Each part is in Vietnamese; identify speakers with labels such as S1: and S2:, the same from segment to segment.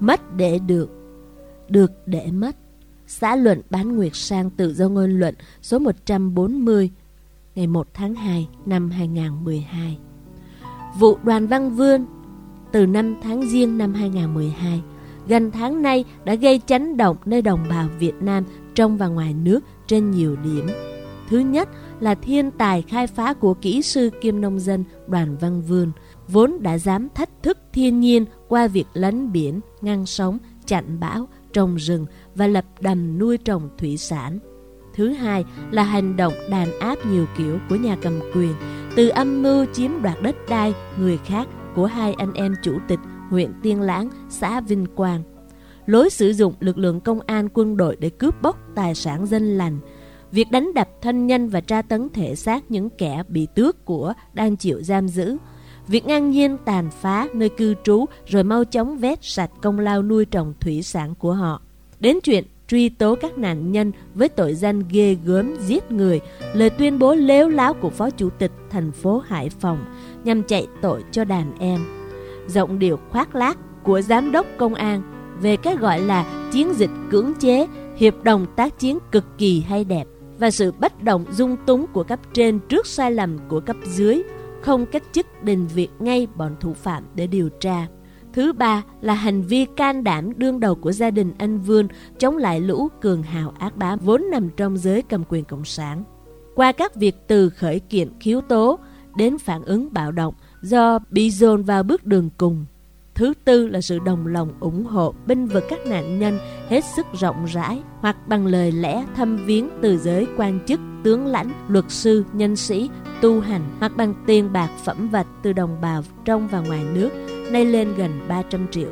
S1: mất để được, được để mất. Xã luận bán Nguyệt Sang tự do ngôn luận số 140 ngày 1 tháng 2 năm 2012. Vụ đoàn Văn Vương từ năm tháng Giêng năm 2012 gần tháng nay đã gây chấn động nơi đồng bào Việt Nam trong và ngoài nước trên nhiều điểm. Thứ nhất là thiên tài khai phá của kỹ sư kiêm nông dân Đoàn Văn Vương vốn đã dám thách thức thiên nhiên qua việc lấn biển, ngăn sóng, chặn bão, trồng rừng và lập đầm nuôi trồng thủy sản. Thứ hai là hành động đàn áp nhiều kiểu của nhà cầm quyền, từ âm mưu chiếm đoạt đất đai người khác của hai anh em chủ tịch huyện Tiên Lãng, xã Vinh Quang. Lối sử dụng lực lượng công an quân đội để cướp bóc tài sản dân lành, việc đánh đập thân nhân và tra tấn thể xác những kẻ bị tước của đang chịu giam giữ, việc ngang nhiên tàn phá nơi cư trú rồi mau chóng vét sạch công lao nuôi trồng thủy sản của họ. Đến chuyện truy tố các nạn nhân với tội danh ghê gớm giết người, lời tuyên bố lếu láo của Phó Chủ tịch thành phố Hải Phòng nhằm chạy tội cho đàn em. Giọng điệu khoác lác của Giám đốc Công an về cái gọi là chiến dịch cưỡng chế, hiệp đồng tác chiến cực kỳ hay đẹp và sự bất động dung túng của cấp trên trước sai lầm của cấp dưới, không cách chức đình việc ngay bọn thủ phạm để điều tra. Thứ ba là hành vi can đảm đương đầu của gia đình anh Vương chống lại lũ cường hào ác bá vốn nằm trong giới cầm quyền cộng sản. Qua các việc từ khởi kiện khiếu tố đến phản ứng bạo động do bị dồn vào bước đường cùng. Thứ tư là sự đồng lòng ủng hộ binh vực các nạn nhân hết sức rộng rãi hoặc bằng lời lẽ thâm viếng từ giới quan chức, tướng lãnh, luật sư, nhân sĩ, tu hành hoặc bằng tiền bạc phẩm vật từ đồng bào trong và ngoài nước nay lên gần 300 triệu.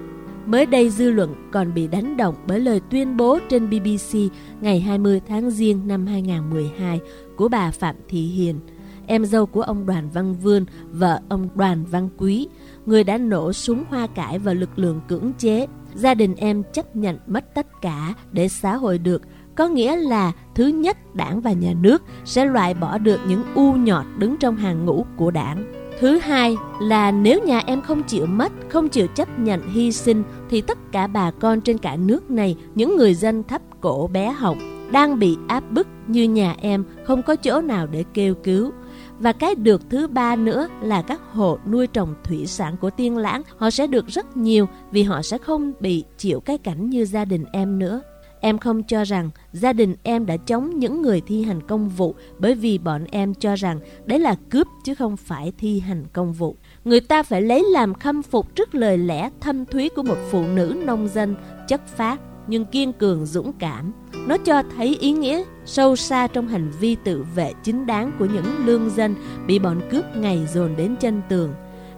S1: Mới đây dư luận còn bị đánh động bởi lời tuyên bố trên BBC ngày 20 tháng Giêng năm 2012 của bà Phạm Thị Hiền, em dâu của ông Đoàn Văn Vươn, vợ ông Đoàn Văn Quý, người đã nổ súng hoa cải vào lực lượng cưỡng chế. Gia đình em chấp nhận mất tất cả để xã hội được, có nghĩa là thứ nhất đảng và nhà nước sẽ loại bỏ được những u nhọt đứng trong hàng ngũ của đảng. Thứ hai là nếu nhà em không chịu mất, không chịu chấp nhận hy sinh thì tất cả bà con trên cả nước này, những người dân thấp cổ bé họng đang bị áp bức như nhà em không có chỗ nào để kêu cứu. Và cái được thứ ba nữa là các hộ nuôi trồng thủy sản của tiên lãng họ sẽ được rất nhiều vì họ sẽ không bị chịu cái cảnh như gia đình em nữa. Em không cho rằng gia đình em đã chống những người thi hành công vụ bởi vì bọn em cho rằng đấy là cướp chứ không phải thi hành công vụ. Người ta phải lấy làm khâm phục trước lời lẽ thâm thúy của một phụ nữ nông dân chất phát nhưng kiên cường dũng cảm. Nó cho thấy ý nghĩa sâu xa trong hành vi tự vệ chính đáng của những lương dân bị bọn cướp ngày dồn đến chân tường.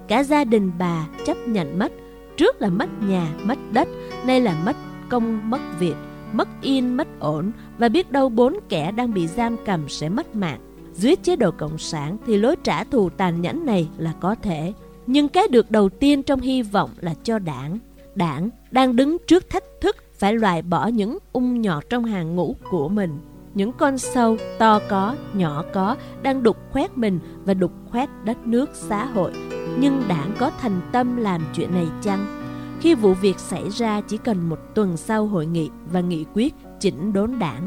S1: Cả gia đình bà chấp nhận mất, trước là mất nhà, mất đất, nay là mất công, mất việc mất yên mất ổn và biết đâu bốn kẻ đang bị giam cầm sẽ mất mạng. Dưới chế độ Cộng sản thì lối trả thù tàn nhẫn này là có thể. Nhưng cái được đầu tiên trong hy vọng là cho đảng. Đảng đang đứng trước thách thức phải loại bỏ những ung nhọt trong hàng ngũ của mình. Những con sâu to có, nhỏ có đang đục khoét mình và đục khoét đất nước xã hội. Nhưng đảng có thành tâm làm chuyện này chăng? Khi vụ việc xảy ra chỉ cần một tuần sau hội nghị và nghị quyết chỉnh đốn đảng.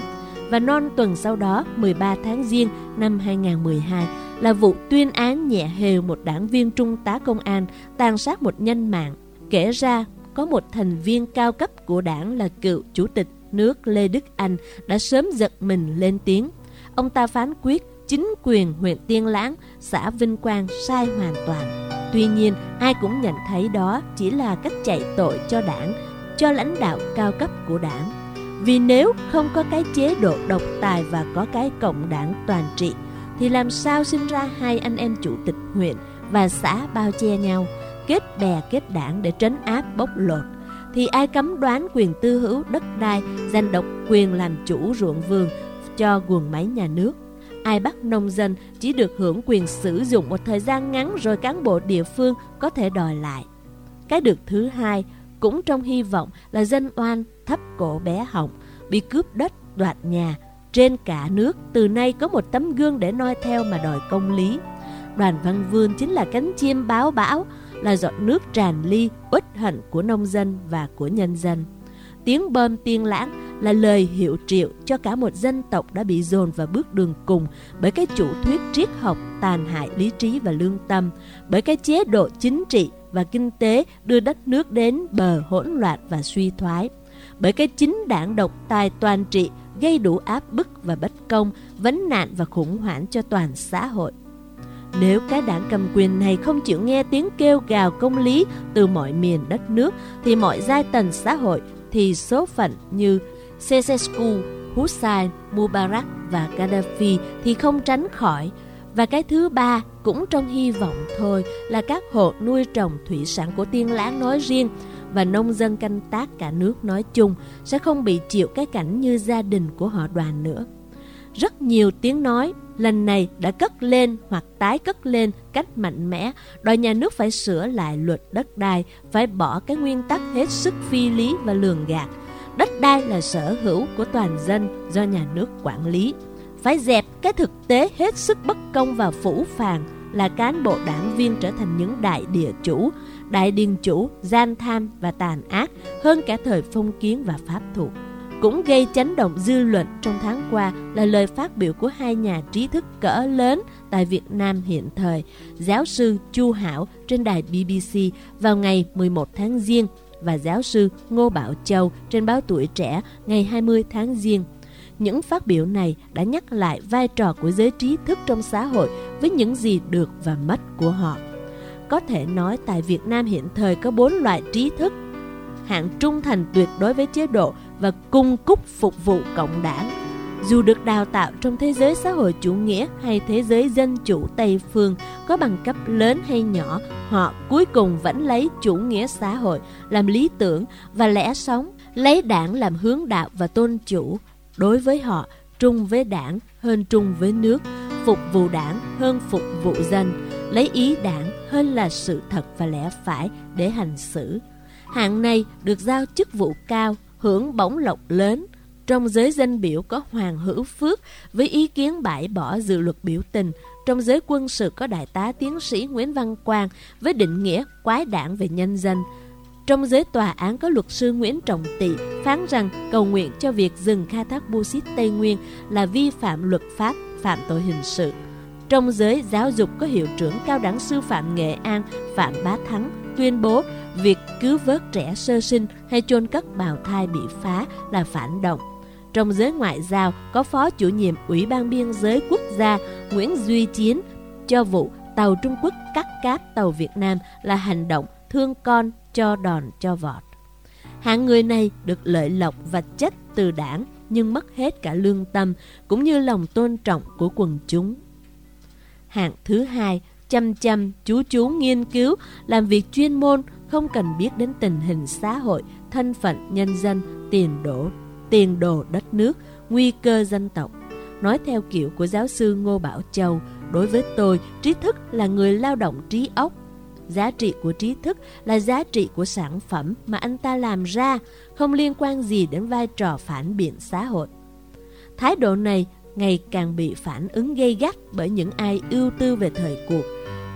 S1: Và non tuần sau đó, 13 tháng Giêng năm 2012, là vụ tuyên án nhẹ hều một đảng viên trung tá công an tàn sát một nhân mạng. Kể ra, có một thành viên cao cấp của đảng là cựu chủ tịch nước Lê Đức Anh đã sớm giật mình lên tiếng. Ông ta phán quyết chính quyền huyện Tiên Lãng, xã Vinh Quang sai hoàn toàn. Tuy nhiên, ai cũng nhận thấy đó chỉ là cách chạy tội cho đảng, cho lãnh đạo cao cấp của đảng. Vì nếu không có cái chế độ độc tài và có cái cộng đảng toàn trị, thì làm sao sinh ra hai anh em chủ tịch huyện và xã bao che nhau, kết bè kết đảng để trấn áp bóc lột? Thì ai cấm đoán quyền tư hữu đất đai, giành độc quyền làm chủ ruộng vườn cho guồng máy nhà nước? Ai bắt nông dân chỉ được hưởng quyền sử dụng một thời gian ngắn rồi cán bộ địa phương có thể đòi lại. Cái được thứ hai, cũng trong hy vọng là dân oan thấp cổ bé họng, bị cướp đất, đoạt nhà. Trên cả nước, từ nay có một tấm gương để noi theo mà đòi công lý. Đoàn Văn Vương chính là cánh chim báo bão, là giọt nước tràn ly uất hận của nông dân và của nhân dân. Tiếng bơm tiên lãng là lời hiệu triệu cho cả một dân tộc đã bị dồn vào bước đường cùng bởi cái chủ thuyết triết học tàn hại lý trí và lương tâm, bởi cái chế độ chính trị và kinh tế đưa đất nước đến bờ hỗn loạn và suy thoái, bởi cái chính đảng độc tài toàn trị gây đủ áp bức và bất công, vấn nạn và khủng hoảng cho toàn xã hội. Nếu cái đảng cầm quyền này không chịu nghe tiếng kêu gào công lý từ mọi miền đất nước, thì mọi giai tầng xã hội thì số phận như Ceausescu, Hussein, Mubarak và Gaddafi thì không tránh khỏi. Và cái thứ ba cũng trong hy vọng thôi là các hộ nuôi trồng thủy sản của Tiên Lãng nói riêng và nông dân canh tác cả nước nói chung sẽ không bị chịu cái cảnh như gia đình của họ đoàn nữa. Rất nhiều tiếng nói lần này đã cất lên hoặc tái cất lên cách mạnh mẽ, đòi nhà nước phải sửa lại luật đất đai, phải bỏ cái nguyên tắc hết sức phi lý và lường gạt. Đất đai là sở hữu của toàn dân do nhà nước quản lý. Phải dẹp cái thực tế hết sức bất công và phủ phàng là cán bộ đảng viên trở thành những đại địa chủ, đại điền chủ, gian tham và tàn ác hơn cả thời phong kiến và pháp thuộc cũng gây chấn động dư luận trong tháng qua là lời phát biểu của hai nhà trí thức cỡ lớn tại Việt Nam hiện thời, giáo sư Chu Hảo trên đài BBC vào ngày 11 tháng Giêng và giáo sư Ngô Bảo Châu trên báo Tuổi Trẻ ngày 20 tháng Giêng. Những phát biểu này đã nhắc lại vai trò của giới trí thức trong xã hội với những gì được và mất của họ. Có thể nói tại Việt Nam hiện thời có bốn loại trí thức, hạng trung thành tuyệt đối với chế độ và cung cúc phục vụ cộng đảng. Dù được đào tạo trong thế giới xã hội chủ nghĩa hay thế giới dân chủ Tây phương, có bằng cấp lớn hay nhỏ, họ cuối cùng vẫn lấy chủ nghĩa xã hội làm lý tưởng và lẽ sống, lấy đảng làm hướng đạo và tôn chủ. Đối với họ, trung với đảng hơn trung với nước, phục vụ đảng hơn phục vụ dân, lấy ý đảng hơn là sự thật và lẽ phải để hành xử. Hạng này được giao chức vụ cao, hưởng bổng lộc lớn. Trong giới dân biểu có Hoàng Hữu Phước với ý kiến bãi bỏ dự luật biểu tình. Trong giới quân sự có Đại tá tiến sĩ Nguyễn Văn Quang với định nghĩa quái đảng về nhân dân. Trong giới tòa án có luật sư Nguyễn Trọng Tị phán rằng cầu nguyện cho việc dừng khai thác bô xít Tây Nguyên là vi phạm luật pháp, phạm tội hình sự. Trong giới giáo dục có hiệu trưởng cao đẳng sư phạm Nghệ An Phạm Bá Thắng tuyên bố việc cứu vớt trẻ sơ sinh hay chôn cất bào thai bị phá là phản động. Trong giới ngoại giao có phó chủ nhiệm Ủy ban Biên giới Quốc gia Nguyễn Duy Chiến cho vụ tàu Trung Quốc cắt cáp tàu Việt Nam là hành động thương con cho đòn cho vọt. Hạng người này được lợi lộc và chất từ đảng nhưng mất hết cả lương tâm cũng như lòng tôn trọng của quần chúng. Hạng thứ hai, chăm chăm, chú chú nghiên cứu, làm việc chuyên môn, không cần biết đến tình hình xã hội, thân phận nhân dân, tiền đổ, tiền đồ đất nước, nguy cơ dân tộc. Nói theo kiểu của giáo sư Ngô Bảo Châu, đối với tôi, trí thức là người lao động trí óc. Giá trị của trí thức là giá trị của sản phẩm mà anh ta làm ra, không liên quan gì đến vai trò phản biện xã hội. Thái độ này ngày càng bị phản ứng gây gắt bởi những ai ưu tư về thời cuộc.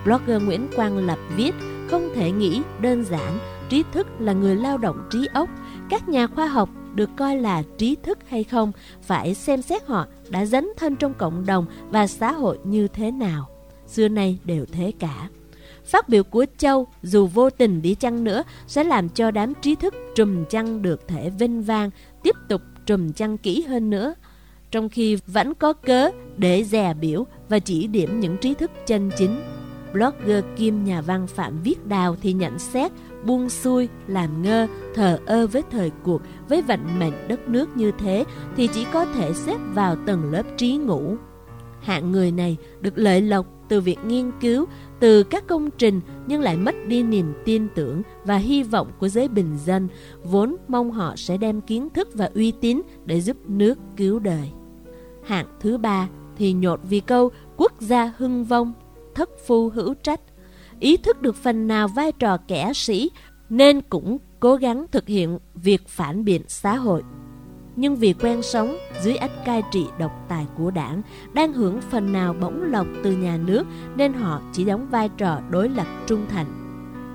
S1: Blogger Nguyễn Quang Lập viết, không thể nghĩ đơn giản, trí thức là người lao động trí óc. Các nhà khoa học được coi là trí thức hay không phải xem xét họ đã dấn thân trong cộng đồng và xã hội như thế nào. Xưa nay đều thế cả. Phát biểu của Châu, dù vô tình đi chăng nữa, sẽ làm cho đám trí thức trùm chăng được thể vinh vang, tiếp tục trùm chăng kỹ hơn nữa trong khi vẫn có cớ để dè biểu và chỉ điểm những trí thức chân chính. Blogger kim nhà văn Phạm Viết Đào thì nhận xét buông xuôi, làm ngơ, thờ ơ với thời cuộc, với vận mệnh đất nước như thế thì chỉ có thể xếp vào tầng lớp trí ngủ. Hạng người này được lợi lộc từ việc nghiên cứu, từ các công trình nhưng lại mất đi niềm tin tưởng và hy vọng của giới bình dân, vốn mong họ sẽ đem kiến thức và uy tín để giúp nước cứu đời. Hạng thứ ba thì nhột vì câu quốc gia hưng vong, thất phu hữu trách. Ý thức được phần nào vai trò kẻ sĩ nên cũng cố gắng thực hiện việc phản biện xã hội. Nhưng vì quen sống dưới ách cai trị độc tài của đảng, đang hưởng phần nào bỗng lộc từ nhà nước nên họ chỉ đóng vai trò đối lập trung thành.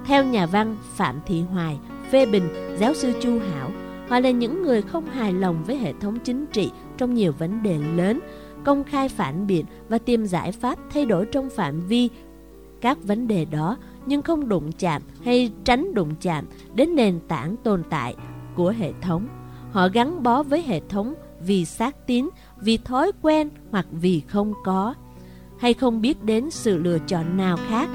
S1: Theo nhà văn Phạm Thị Hoài, phê bình giáo sư Chu Hảo, họ là những người không hài lòng với hệ thống chính trị trong nhiều vấn đề lớn, công khai phản biện và tìm giải pháp thay đổi trong phạm vi các vấn đề đó nhưng không đụng chạm hay tránh đụng chạm đến nền tảng tồn tại của hệ thống. Họ gắn bó với hệ thống vì xác tín, vì thói quen hoặc vì không có, hay không biết đến sự lựa chọn nào khác.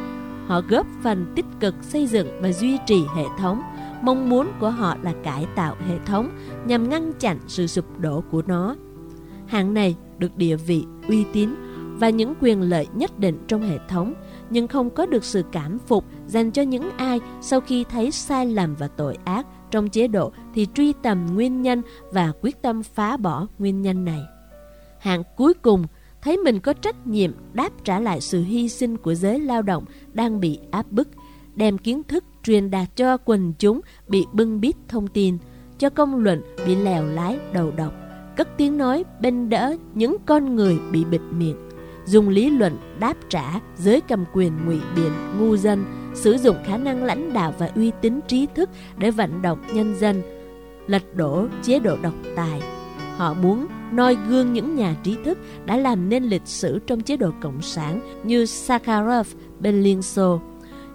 S1: Họ góp phần tích cực xây dựng và duy trì hệ thống. Mong muốn của họ là cải tạo hệ thống nhằm ngăn chặn sự sụp đổ của nó. Hạng này được địa vị, uy tín và những quyền lợi nhất định trong hệ thống, nhưng không có được sự cảm phục dành cho những ai sau khi thấy sai lầm và tội ác trong chế độ thì truy tầm nguyên nhân và quyết tâm phá bỏ nguyên nhân này. Hạng cuối cùng thấy mình có trách nhiệm đáp trả lại sự hy sinh của giới lao động đang bị áp bức, đem kiến thức truyền đạt cho quần chúng bị bưng bít thông tin, cho công luận bị lèo lái đầu độc, cất tiếng nói bên đỡ những con người bị bịt miệng, dùng lý luận đáp trả giới cầm quyền ngụy biện ngu dân, sử dụng khả năng lãnh đạo và uy tín trí thức để vận động nhân dân, lật đổ chế độ độc tài. Họ muốn noi gương những nhà trí thức đã làm nên lịch sử trong chế độ Cộng sản như Sakharov bên Liên Xô,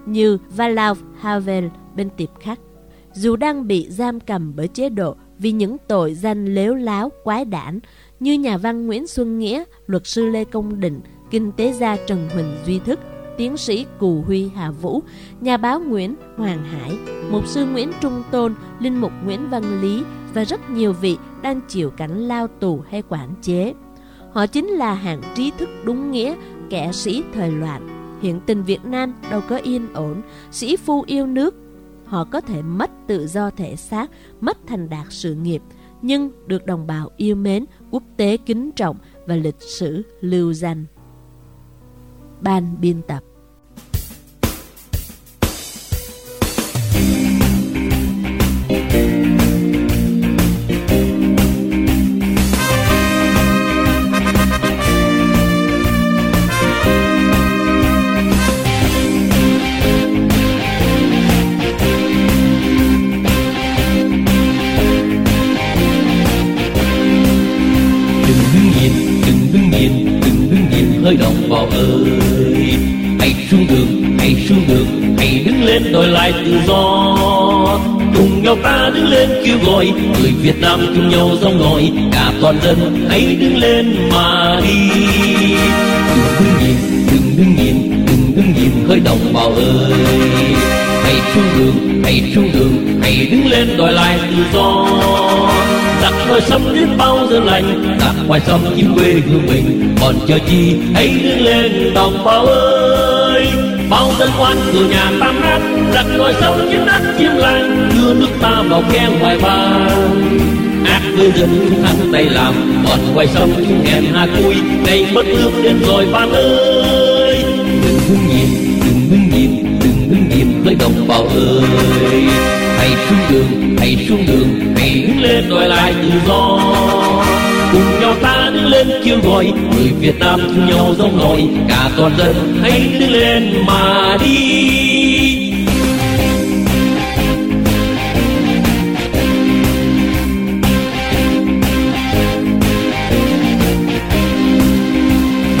S1: như Václav Havel bên tiệp khắc. Dù đang bị giam cầm bởi chế độ vì những tội danh lếu láo quái đản như nhà văn Nguyễn Xuân Nghĩa, luật sư Lê Công Định, kinh tế gia Trần Huỳnh Duy Thức, tiến sĩ Cù Huy Hà Vũ, nhà báo Nguyễn Hoàng Hải, mục sư Nguyễn Trung Tôn, linh mục Nguyễn Văn Lý và rất nhiều vị đang chịu cảnh lao tù hay quản chế. Họ chính là hạng trí thức đúng nghĩa, kẻ sĩ thời loạn. Hiện tình Việt Nam đâu có yên ổn, sĩ phu yêu nước. Họ có thể mất tự do thể xác, mất thành đạt sự nghiệp, nhưng được đồng bào yêu mến, quốc tế kính trọng và lịch sử lưu danh. Ban biên tập
S2: hơi đồng bào ơi. Hãy xuống đường, hãy xuống đường, hãy đứng lên đòi lại tự do. Cùng nhau ta đứng lên kêu gọi, người Việt Nam cùng nhau dòng gọi cả toàn dân hãy đứng lên mà đi. Đừng đứng nhìn, đừng đứng nhìn, đừng đứng nhìn hơi đồng bào ơi. Hãy xuống đường, hãy xuống đường, hãy đứng lên đòi lại tự do đặt hơi xâm biết bao giờ lành. Đặt ngoài sông chiếm quê hương mình. Còn chờ chi hãy đứng lên, đồng bào ơi. Bao dân quan cửa nhà tam nát. Đặt ngoài sông chiếm đất chim lành đưa nước ta vào khe ngoài bang. Ác với dân chúng thắng tay làm. Còn ngoài sông chúng hèn hà cui. Này mất nước đến rồi ban ơi. Đừng đứng nhìn, đừng đứng nhìn, đừng đứng nhìn với đồng bào ơi. Hãy xuống đường, hãy xuống đường lại tự do cùng nhau ta đứng lên kêu gọi, người Việt Nam chung nhau giống nổi. Cả toàn dân hãy đứng lên mà đi.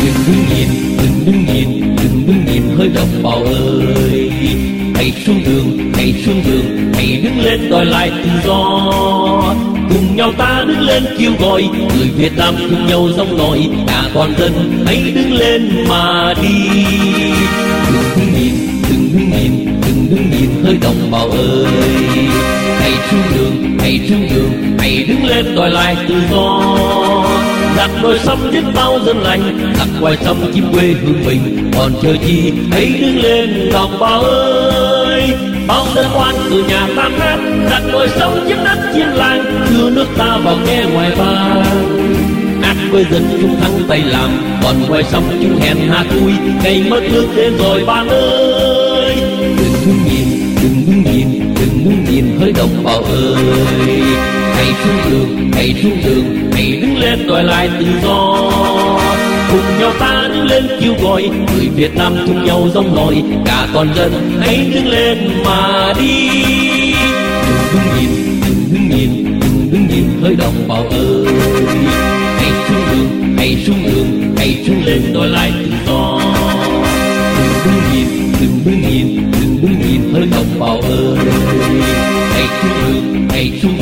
S2: Đừng đứng nhìn, đừng đứng nhìn, đừng đứng nhìn hơi đồng bào ơi. Hãy xuống đường, hãy xuống đường, hãy đứng lên đòi lại tự do cùng nhau ta đứng lên kêu gọi. Người Việt Nam cùng nhau dòng nổi cả toàn dân hãy đứng lên mà đi. Đừng đứng nhìn, đừng đứng nhìn, đừng đứng nhìn hơi đồng bào ơi. Hãy xuống đường, hãy xuống đường, hãy đứng lên đòi lại tự do. Giặc đôi xâm biết bao dân lành, giặc ngoài xâm chim quê hương mình. Còn chờ chi, hãy đứng lên đồng bào ơi bao dân oan, từ nhà tan nát đặt đôi sống chiếm đất chiên làng đưa nước ta vào nghe ngoài ba. Ác với dân chúng thắng tay làm, còn ngoài sông chúng hèn hạ vui ngày mất nước đến rồi ba ơi. Đừng đứng nhìn, đừng đứng nhìn, đừng đứng nhìn hơi đồng bào ơi. Hãy xuống đường, hãy xuống đường, hãy đứng lên đòi lại tự do cùng nhau ta đứng lên kêu gọi. Người Việt Nam cùng nhau dòng nổi cả toàn dân hãy đứng lên mà đi. Đừng đứng nhìn, đừng đứng nhìn, đừng đứng nhìn hơi đồng bào ơi. Hãy xuống đường, hãy xuống đường, hãy xuống lên đòi lại tự do. Đừng đứng nhìn, đừng đứng nhìn, đừng đứng nhìn hơi đồng bào ơi. Hãy xuống đường